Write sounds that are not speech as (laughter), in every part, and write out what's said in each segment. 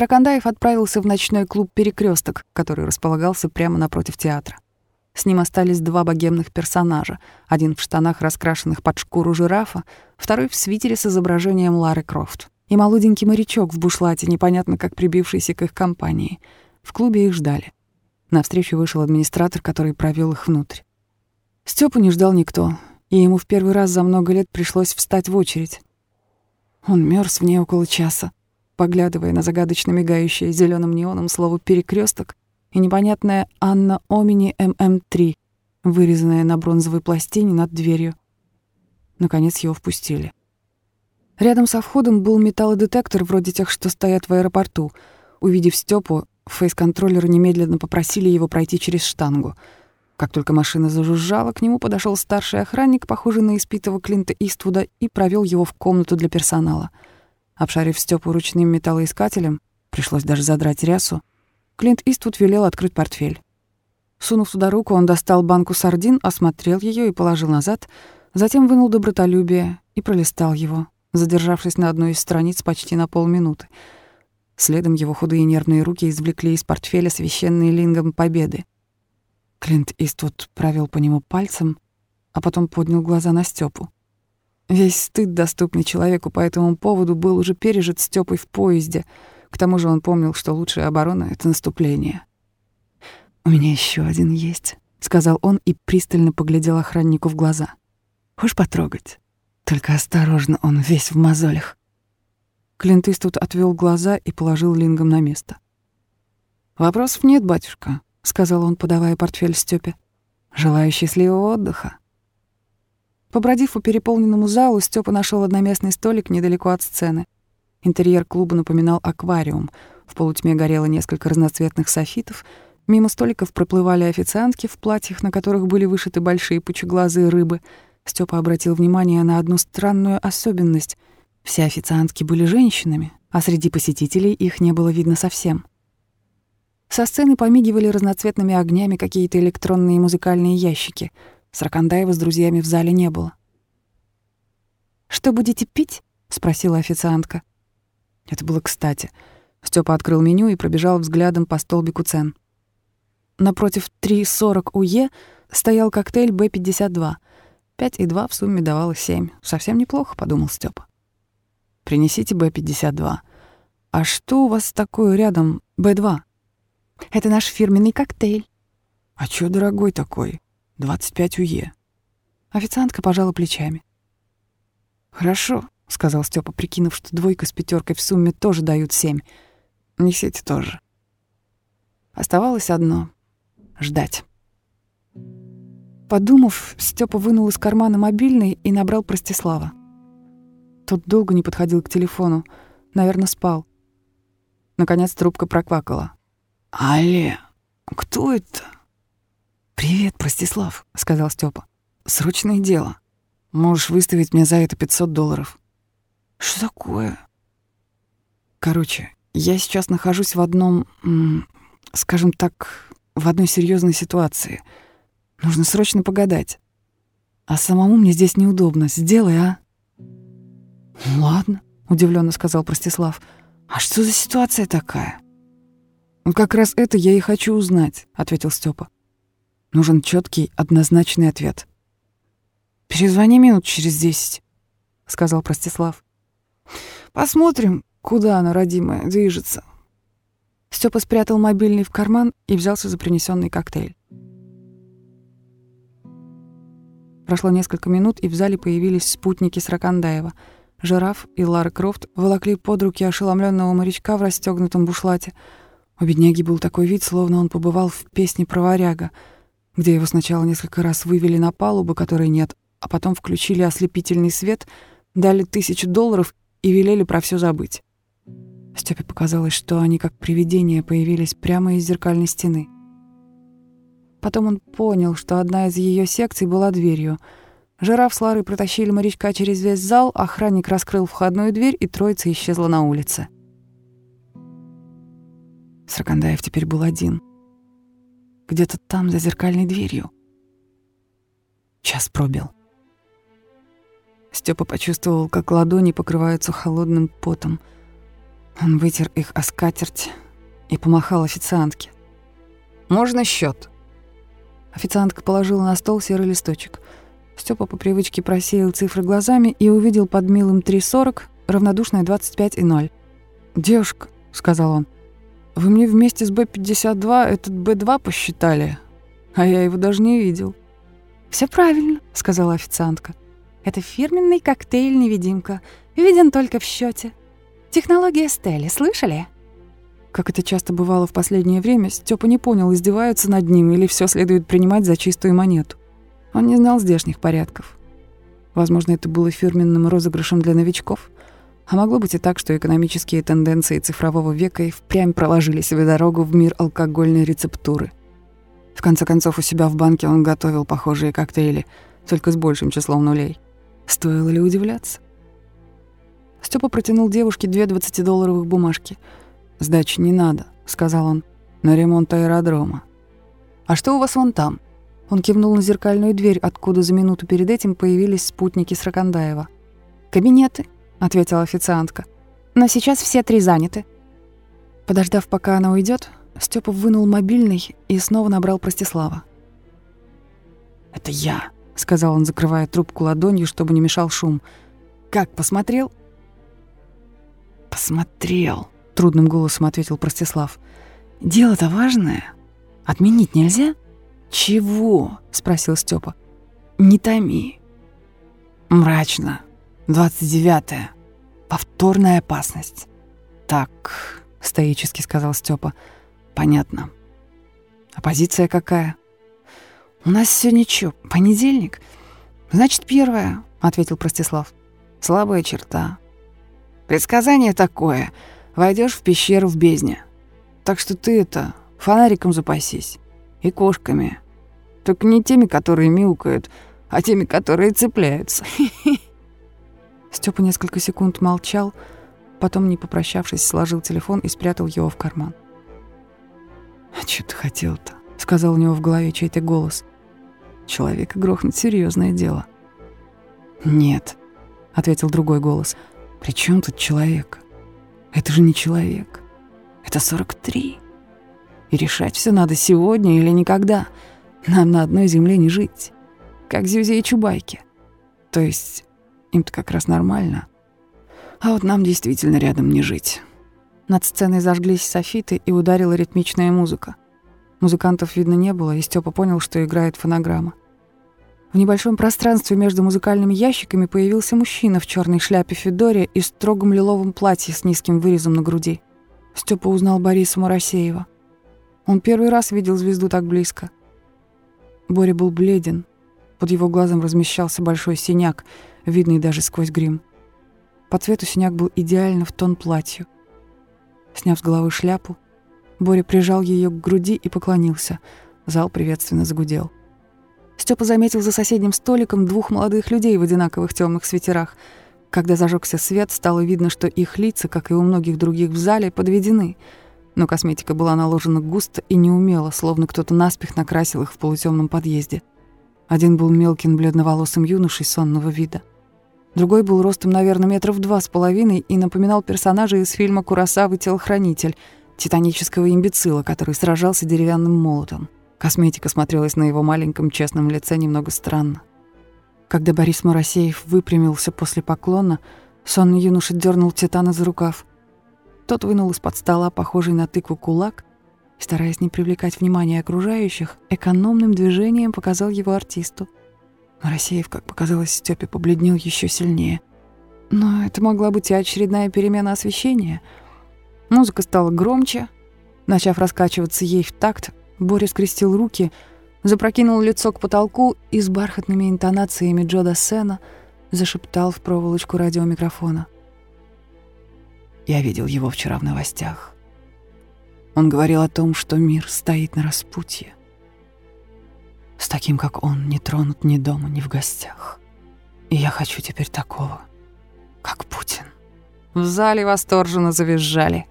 Сракандаев отправился в ночной клуб «Перекресток», который располагался прямо напротив театра. С ним остались два богемных персонажа. Один в штанах, раскрашенных под шкуру жирафа, второй в свитере с изображением Лары Крофт. И молоденький морячок в бушлате, непонятно как прибившийся к их компании. В клубе их ждали. Навстречу вышел администратор, который провел их внутрь. Степу не ждал никто, и ему в первый раз за много лет пришлось встать в очередь. Он мерз в ней около часа, поглядывая на загадочно мигающее зеленым неоном слово перекресток и непонятная Анна Омини ММ3, вырезанная на бронзовой пластине над дверью. Наконец его впустили. Рядом со входом был металлодетектор вроде тех, что стоят в аэропорту. Увидев Степу, фейс-контроллеры немедленно попросили его пройти через штангу. Как только машина зажужжала, к нему подошел старший охранник, похожий на испитого Клинта Иствуда, и провел его в комнату для персонала. Обшарив Степу ручным металлоискателем, пришлось даже задрать рясу, Клинт Иствуд велел открыть портфель. Сунув туда руку, он достал банку сардин, осмотрел ее и положил назад, затем вынул добротолюбие и пролистал его, задержавшись на одной из страниц почти на полминуты. Следом его худые нервные руки извлекли из портфеля священный лингом победы. Клинт Иствуд провел по нему пальцем, а потом поднял глаза на Степу. Весь стыд, доступный человеку по этому поводу, был уже пережит Степой в поезде — к тому же он помнил, что лучшая оборона — это наступление. «У меня еще один есть», — сказал он и пристально поглядел охраннику в глаза. «Хочешь потрогать? Только осторожно, он весь в мозолях». Клинт тут отвел глаза и положил лингом на место. «Вопросов нет, батюшка», — сказал он, подавая портфель Стёпе. «Желаю счастливого отдыха». Побродив по переполненному залу, Степа нашел одноместный столик недалеко от сцены — Интерьер клуба напоминал аквариум. В полутьме горело несколько разноцветных софитов. Мимо столиков проплывали официантки в платьях, на которых были вышиты большие пучеглазые рыбы. Степа обратил внимание на одну странную особенность. Все официантки были женщинами, а среди посетителей их не было видно совсем. Со сцены помигивали разноцветными огнями какие-то электронные музыкальные ящики. Сракандаева с друзьями в зале не было. «Что будете пить?» — спросила официантка. Это было кстати. Степа открыл меню и пробежал взглядом по столбику цен. Напротив 3,40 УЕ стоял коктейль Б-52. 5,2 в сумме давало 7. Совсем неплохо, подумал Степа. Принесите Б-52. А что у вас такое рядом Б-2? Это наш фирменный коктейль. А чё дорогой такой? 25 УЕ. Официантка пожала плечами. Хорошо, — сказал Степа, прикинув, что двойка с пятеркой в сумме тоже дают семь. Несите тоже. Оставалось одно — ждать. Подумав, Степа вынул из кармана мобильный и набрал Простислава. Тот долго не подходил к телефону, наверное, спал. Наконец трубка проквакала. «Алле, кто это?» «Привет, Простислав», — сказал Степа. «Срочное дело. Можешь выставить мне за это 500 долларов». Что такое? Короче, я сейчас нахожусь в одном, скажем так, в одной серьезной ситуации. Нужно срочно погадать. А самому мне здесь неудобно. Сделай, а? Ладно, удивленно сказал Простислав. А что за ситуация такая? Ну, как раз это я и хочу узнать, ответил Степа. Нужен четкий, однозначный ответ. Перезвони минут через десять, сказал Простислав. Посмотрим, куда она, родимая, движется. Степа спрятал мобильный в карман и взялся за принесенный коктейль. Прошло несколько минут, и в зале появились спутники Сракандаева. Жираф и Лара Крофт волокли под руки ошеломленного морячка в расстегнутом бушлате. У бедняги был такой вид, словно он побывал в песне про варяга, где его сначала несколько раз вывели на палубу, которой нет, а потом включили ослепительный свет, дали тысячу долларов и велели про все забыть. Степе показалось, что они как привидения появились прямо из зеркальной стены. Потом он понял, что одна из ее секций была дверью. Жираф с Ларой протащили морячка через весь зал, охранник раскрыл входную дверь, и троица исчезла на улице. Сракандаев теперь был один. Где-то там, за зеркальной дверью. Час пробил. Степа почувствовал, как ладони покрываются холодным потом. Он вытер их о скатерть и помахал официантке. «Можно счет? Официантка положила на стол серый листочек. Степа по привычке просеял цифры глазами и увидел под милым 3,40 равнодушное 25 и 0. «Девушка», — сказал он, — «вы мне вместе с Б-52 этот Б-2 посчитали, а я его даже не видел». Все правильно», — сказала официантка. «Это фирменный коктейль-невидимка, виден только в счете. Технология Стелли, слышали?» Как это часто бывало в последнее время, Степа не понял, издеваются над ним или все следует принимать за чистую монету. Он не знал здешних порядков. Возможно, это было фирменным розыгрышем для новичков. А могло быть и так, что экономические тенденции цифрового века и впрямь проложили себе дорогу в мир алкогольной рецептуры. В конце концов, у себя в банке он готовил похожие коктейли, только с большим числом нулей. Стоило ли удивляться? Степа протянул девушке две 20-долларовых бумажки — «Сдачи не надо», — сказал он, — «на ремонт аэродрома». «А что у вас вон там?» Он кивнул на зеркальную дверь, откуда за минуту перед этим появились спутники Сракандаева. «Кабинеты», — ответила официантка. «Но сейчас все три заняты». Подождав, пока она уйдет, Степа вынул мобильный и снова набрал Простислава. «Это я», — сказал он, закрывая трубку ладонью, чтобы не мешал шум. «Как, посмотрел?» «Посмотрел», трудным голосом ответил Простислав. Дело-то важное. Отменить нельзя? Чего? спросил Степа. Не томи. Мрачно. Двадцать девятое. Повторная опасность. Так, стоически сказал Степа. Понятно. А позиция какая? У нас все ничего. Понедельник. Значит, первая, ответил Простислав. Слабая черта. Предсказание такое — Войдешь в пещеру в бездне. Так что ты это, фонариком запасись. И кошками. Только не теми, которые мяукают, а теми, которые цепляются. (laughs) Степа несколько секунд молчал, потом, не попрощавшись, сложил телефон и спрятал его в карман. «А что ты хотел-то?» — сказал у него в голове чей-то голос. «Человека грохнуть — серьезное дело». «Нет», — ответил другой голос. «При чем тут человек? Это же не человек. Это 43. И решать все надо сегодня или никогда. Нам на одной земле не жить. Как Зюзи и Чубайки. То есть им-то как раз нормально. А вот нам действительно рядом не жить. Над сценой зажглись софиты и ударила ритмичная музыка. Музыкантов видно не было, и Степа понял, что играет фонограмма. В небольшом пространстве между музыкальными ящиками появился мужчина в черной шляпе Федоре и строгом лиловом платье с низким вырезом на груди. Степа узнал Бориса Мурасеева. Он первый раз видел звезду так близко. Боря был бледен. Под его глазом размещался большой синяк, видный даже сквозь грим. По цвету синяк был идеально в тон платью. Сняв с головы шляпу, Боря прижал ее к груди и поклонился. Зал приветственно загудел. Степа заметил за соседним столиком двух молодых людей в одинаковых темных свитерах. Когда зажегся свет, стало видно, что их лица, как и у многих других в зале, подведены. Но косметика была наложена густо и неумело, словно кто-то наспех накрасил их в полутемном подъезде. Один был мелким бледноволосым юношей сонного вида. Другой был ростом, наверное, метров два с половиной и напоминал персонажа из фильма «Куросавы. Телохранитель» титанического имбецила, который сражался деревянным молотом. Косметика смотрелась на его маленьком честном лице немного странно. Когда Борис Моросеев выпрямился после поклона, сонный юноша дернул Титана за рукав. Тот вынул из-под стола похожий на тыкву кулак и, стараясь не привлекать внимания окружающих, экономным движением показал его артисту. Моросеев, как показалось Степе, побледнел еще сильнее. Но это могла быть и очередная перемена освещения. Музыка стала громче. Начав раскачиваться ей в такт, Боря скрестил руки, запрокинул лицо к потолку и с бархатными интонациями Джо Дассена зашептал в проволочку радиомикрофона. Я видел его вчера в новостях. Он говорил о том, что мир стоит на распутье. Таким, как он, не тронут ни дома, ни в гостях. И я хочу теперь такого, как Путин. В зале восторженно завизжали.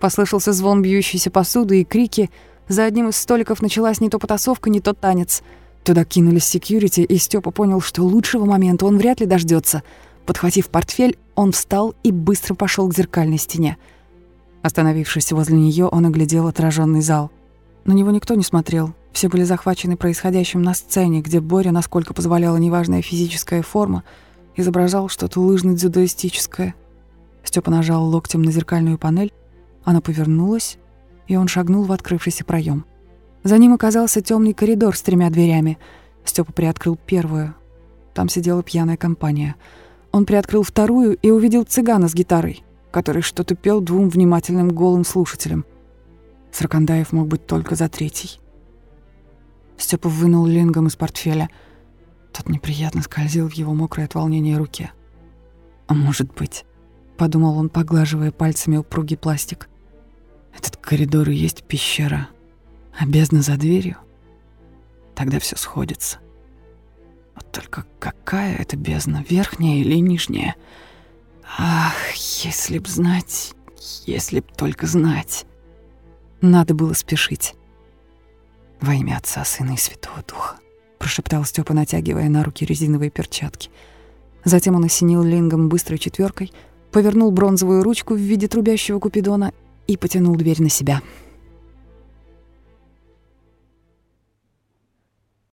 Послышался звон бьющейся посуды и крики — за одним из столиков началась не то потасовка, не то танец. Туда кинулись секьюрити, и Степа понял, что лучшего момента он вряд ли дождется. Подхватив портфель, он встал и быстро пошел к зеркальной стене. Остановившись возле нее, он оглядел отраженный зал. На него никто не смотрел. Все были захвачены происходящим на сцене, где Боря, насколько позволяла неважная физическая форма, изображал что-то лыжно-дзюдоистическое. Степа нажал локтем на зеркальную панель, она повернулась, и он шагнул в открывшийся проем. За ним оказался темный коридор с тремя дверями. Степа приоткрыл первую. Там сидела пьяная компания. Он приоткрыл вторую и увидел цыгана с гитарой который что-то пел двум внимательным голым слушателям. Сракандаев мог быть только за третий. Степа вынул лингом из портфеля. Тот неприятно скользил в его мокрой от волнения руке. «А может быть», — подумал он, поглаживая пальцами упругий пластик, «этот коридор и есть пещера, а бездна за дверью? Тогда все сходится. Вот только какая это бездна, верхняя или нижняя?» Ах, если б знать, если б только знать. Надо было спешить. Во имя Отца, Сына и Святого Духа, прошептал Степа, натягивая на руки резиновые перчатки. Затем он осенил лингом быстрой четверкой, повернул бронзовую ручку в виде трубящего купидона и потянул дверь на себя. —